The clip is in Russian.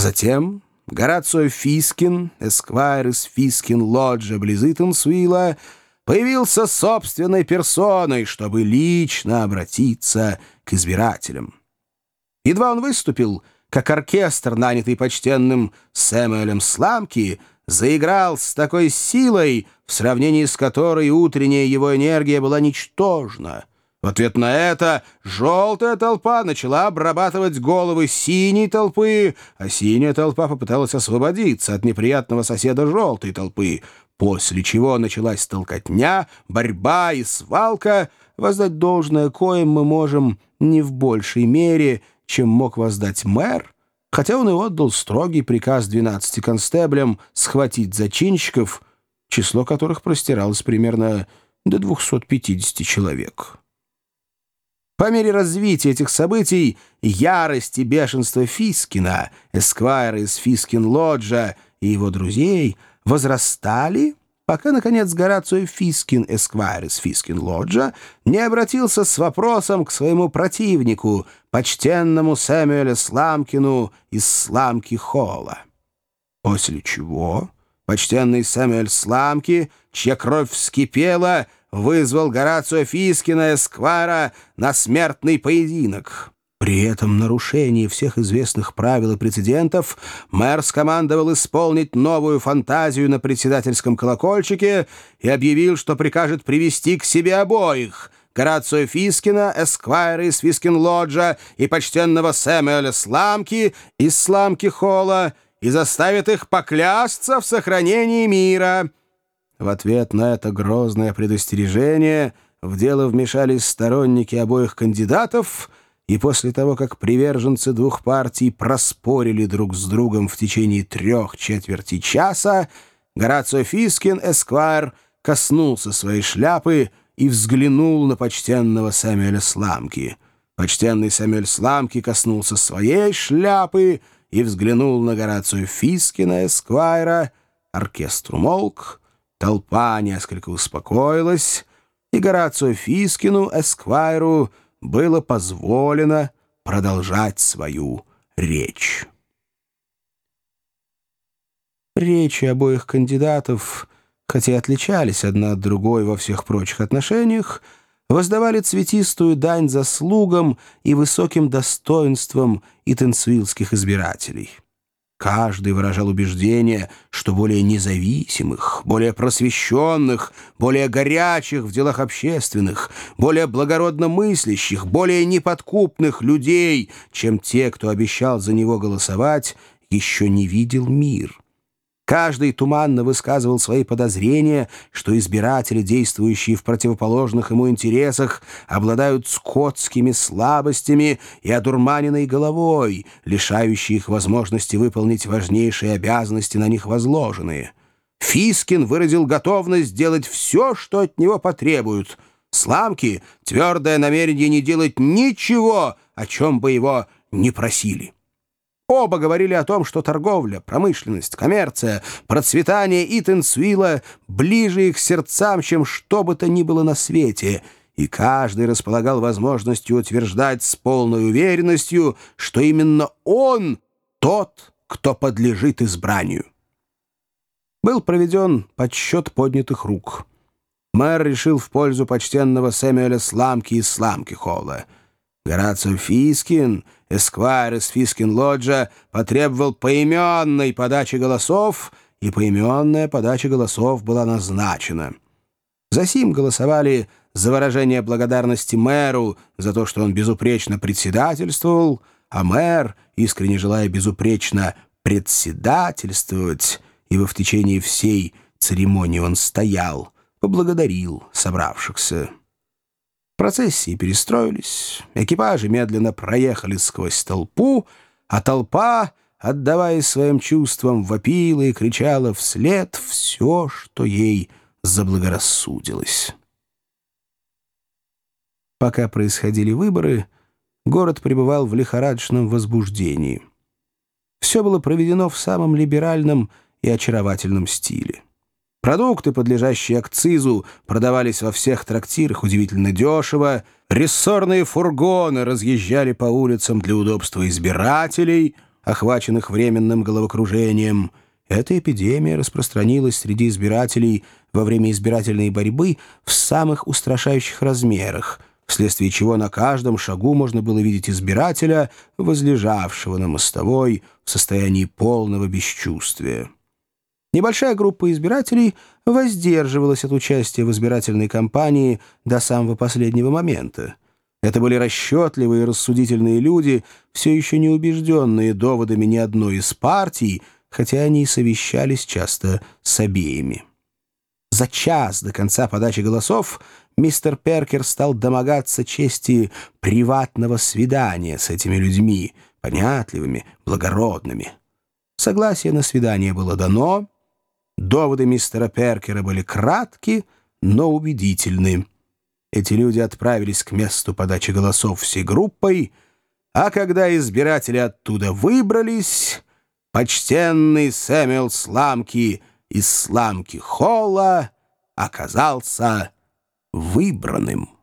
Затем Горацио Фискин, эсквайр из Фискин-Лоджа близ Итансуила, появился собственной персоной, чтобы лично обратиться к избирателям. Едва он выступил, как оркестр, нанятый почтенным Сэмюэлем Сламки, заиграл с такой силой, в сравнении с которой утренняя его энергия была ничтожна. В ответ на это желтая толпа начала обрабатывать головы синей толпы, а синяя толпа попыталась освободиться от неприятного соседа желтой толпы, после чего началась толкотня, борьба и свалка, воздать должное коим мы можем не в большей мере, чем мог воздать мэр, хотя он и отдал строгий приказ 12 констеблям схватить зачинщиков, число которых простиралось примерно до 250 человек. По мере развития этих событий ярость и бешенство Фискина, эсквайра из Фискин-Лоджа и его друзей возрастали, пока, наконец, Горацио Фискин, эсквайр из Фискин-Лоджа, не обратился с вопросом к своему противнику, почтенному Сэмюэлю Сламкину из Сламки-Холла. После чего почтенный Сэмюэль Сламки, чья кровь вскипела, — вызвал Горацио Фискина Эсквара на смертный поединок. При этом нарушении всех известных правил и прецедентов мэр скомандовал исполнить новую фантазию на председательском колокольчике и объявил, что прикажет привести к себе обоих — Горацио Фискина, Эсквайра из Фискин-Лоджа и почтенного Сэмюэля Сламки из Сламки-Холла и заставит их поклясться в сохранении мира — в ответ на это грозное предостережение в дело вмешались сторонники обоих кандидатов, и после того, как приверженцы двух партий проспорили друг с другом в течение трех четверти часа, Горацио Фискин, эсквайр, коснулся своей шляпы и взглянул на почтенного Самюэля Сламки. Почтенный Самюэль Сламки коснулся своей шляпы и взглянул на Горацио Фискина, эсквайра. Оркестр умолк, Толпа несколько успокоилась, и Горацио Фискину, Эсквайру, было позволено продолжать свою речь. Речи обоих кандидатов, хотя и отличались одна от другой во всех прочих отношениях, воздавали цветистую дань заслугам и высоким достоинствам итенсвиллских избирателей. Каждый выражал убеждение, что более независимых, более просвещенных, более горячих в делах общественных, более благородно мыслящих, более неподкупных людей, чем те, кто обещал за него голосовать, еще не видел мир. Каждый туманно высказывал свои подозрения, что избиратели, действующие в противоположных ему интересах, обладают скотскими слабостями и одурманенной головой, лишающие их возможности выполнить важнейшие обязанности на них возложенные. Фискин выразил готовность сделать все, что от него потребуют. Сламки — твердое намерение не делать ничего, о чем бы его не просили. Оба говорили о том, что торговля, промышленность, коммерция, процветание Итенсвилла ближе их сердцам, чем что бы то ни было на свете, и каждый располагал возможностью утверждать с полной уверенностью, что именно он тот, кто подлежит избранию. Был проведен подсчет поднятых рук. Мэр решил в пользу почтенного Сэмюэля Сламки из Сламки Холла — Горацио Фискин, эсквайр из Фискин-Лоджа, потребовал поименной подачи голосов, и поименная подача голосов была назначена. За сим голосовали за выражение благодарности мэру за то, что он безупречно председательствовал, а мэр, искренне желая безупречно председательствовать, ибо в течение всей церемонии он стоял, поблагодарил собравшихся. Процессии перестроились, экипажи медленно проехали сквозь толпу, а толпа, отдаваясь своим чувствам, вопила и кричала вслед все, что ей заблагорассудилось. Пока происходили выборы, город пребывал в лихорадочном возбуждении. Все было проведено в самом либеральном и очаровательном стиле. Продукты, подлежащие акцизу, продавались во всех трактирах удивительно дешево, рессорные фургоны разъезжали по улицам для удобства избирателей, охваченных временным головокружением. Эта эпидемия распространилась среди избирателей во время избирательной борьбы в самых устрашающих размерах, вследствие чего на каждом шагу можно было видеть избирателя, возлежавшего на мостовой в состоянии полного бесчувствия. Небольшая группа избирателей воздерживалась от участия в избирательной кампании до самого последнего момента. Это были расчетливые и рассудительные люди, все еще не убежденные доводами ни одной из партий, хотя они и совещались часто с обеими. За час до конца подачи голосов мистер Перкер стал домогаться чести приватного свидания с этими людьми, понятливыми, благородными. Согласие на свидание было дано, Доводы мистера Перкера были кратки, но убедительны. Эти люди отправились к месту подачи голосов всей группой, а когда избиратели оттуда выбрались, почтенный Сэмюэл Сламки из Сламки Холла оказался выбранным.